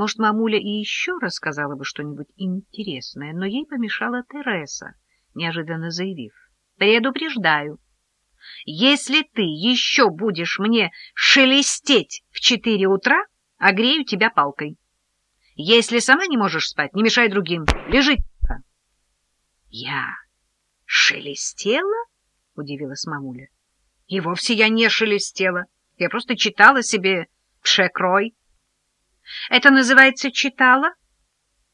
Может, мамуля и еще рассказала бы что-нибудь интересное, но ей помешала Тереса, неожиданно заявив. «Предупреждаю, если ты еще будешь мне шелестеть в четыре утра, огрею тебя палкой. Если сама не можешь спать, не мешай другим. Лежи. Я шелестела? — удивилась мамуля. — И вовсе я не шелестела. Я просто читала себе пшекрой. — Это называется читала?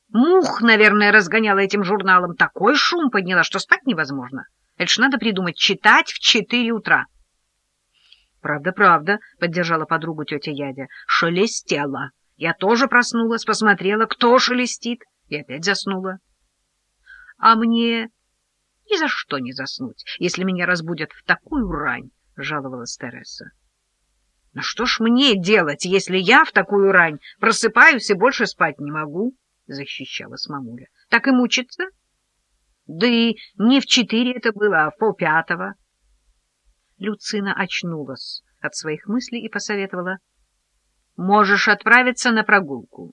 Мух, наверное, разгоняла этим журналом. Такой шум подняла, что спать невозможно. Это ж надо придумать читать в четыре утра. «Правда, правда», — поддержала подругу тетя Ядя. «Шелестела. Я тоже проснулась, посмотрела, кто шелестит, и опять заснула». «А мне ни за что не заснуть, если меня разбудят в такую рань», — жаловалась Тереса. «Ну что ж мне делать, если я в такую рань просыпаюсь и больше спать не могу?» — защищалась мамуля. «Так и мучиться?» «Да и не в четыре это было, а в полпятого». Люцина очнулась от своих мыслей и посоветовала. — Можешь отправиться на прогулку.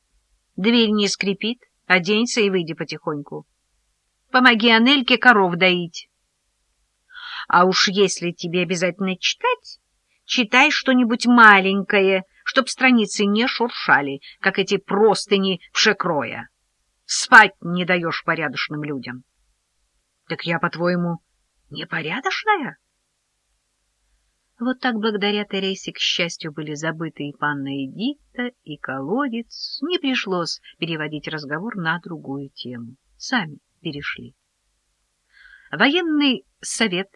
Дверь не скрипит, оденься и выйди потихоньку. Помоги Анельке коров доить. А уж если тебе обязательно читать, читай что-нибудь маленькое, чтоб страницы не шуршали, как эти простыни в шекроя. Спать не даешь порядочным людям. — Так я, по-твоему, непорядочная? — вот так благодаря Тересе, к счастью, были забыты и панна Эдита, и колодец. Не пришлось переводить разговор на другую тему. Сами перешли. Военный совет,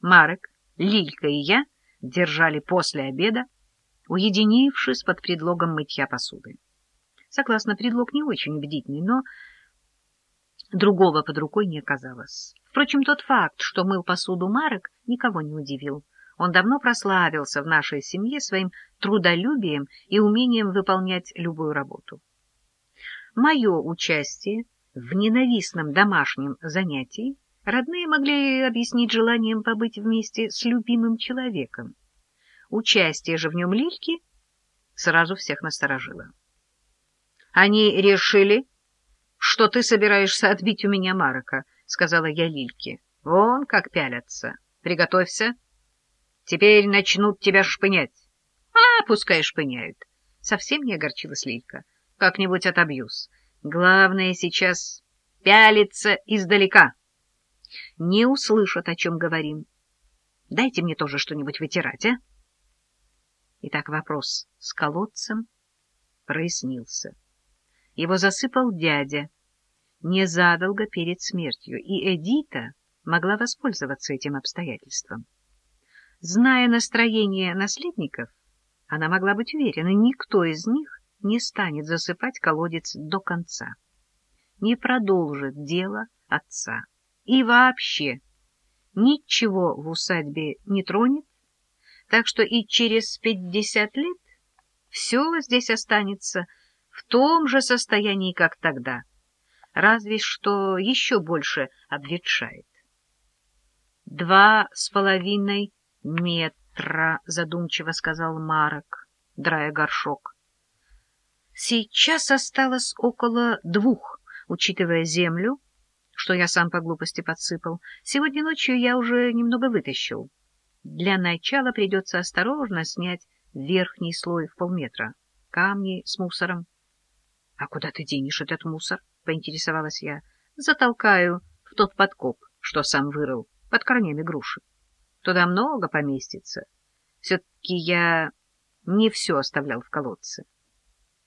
Марек, Лилька и я держали после обеда, уединившись под предлогом мытья посуды. Согласно, предлог не очень бдительный, но другого под рукой не оказалось. Впрочем, тот факт, что мыл посуду Марек, никого не удивил. Он давно прославился в нашей семье своим трудолюбием и умением выполнять любую работу. Мое участие в ненавистном домашнем занятии родные могли объяснить желанием побыть вместе с любимым человеком. Участие же в нем Лильки сразу всех насторожило. — Они решили, что ты собираешься отбить у меня Марока, — сказала я Лильке. — Вон как пялятся. Приготовься. Теперь начнут тебя шпынять. А, пускай шпыняют. Совсем не огорчилась Лилька. Как-нибудь отобьюсь. Главное сейчас пялиться издалека. Не услышат, о чем говорим. Дайте мне тоже что-нибудь вытирать, а? Итак, вопрос с колодцем прояснился. Его засыпал дядя незадолго перед смертью, и Эдита могла воспользоваться этим обстоятельством. Зная настроение наследников, она могла быть уверена, никто из них не станет засыпать колодец до конца, не продолжит дело отца и вообще ничего в усадьбе не тронет, так что и через пятьдесят лет все здесь останется в том же состоянии, как тогда, разве что еще больше обветшает. Два с половиной — Метра, — задумчиво сказал Марок, драя горшок. — Сейчас осталось около двух, учитывая землю, что я сам по глупости подсыпал. Сегодня ночью я уже немного вытащил. Для начала придется осторожно снять верхний слой в полметра. Камни с мусором. — А куда ты денешь этот мусор? — поинтересовалась я. — Затолкаю в тот подкоп, что сам вырыл, под корнями груши. Туда много поместится. Все-таки я не все оставлял в колодце.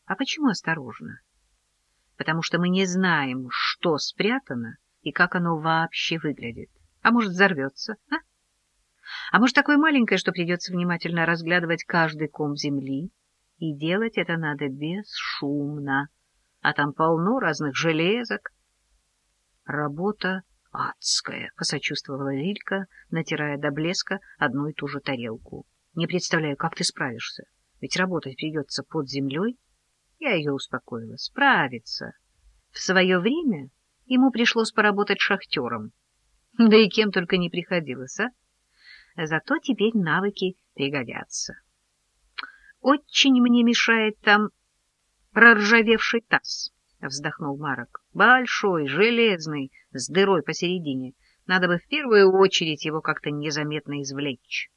А почему осторожно? Потому что мы не знаем, что спрятано и как оно вообще выглядит. А может, взорвется, а? А может, такое маленькое, что придется внимательно разглядывать каждый ком земли, и делать это надо бесшумно, а там полно разных железок. Работа адская, — посочувствовала Лилька, натирая до блеска одну и ту же тарелку. — Не представляю, как ты справишься. Ведь работать придется под землей. Я ее успокоила. Справится. В свое время ему пришлось поработать шахтером. Да и кем только не приходилось, а? Зато теперь навыки пригодятся. Очень мне мешает там проржавевший таз, — вздохнул Марок. — Большой, железный, с дырой посередине. Надо бы в первую очередь его как-то незаметно извлечь.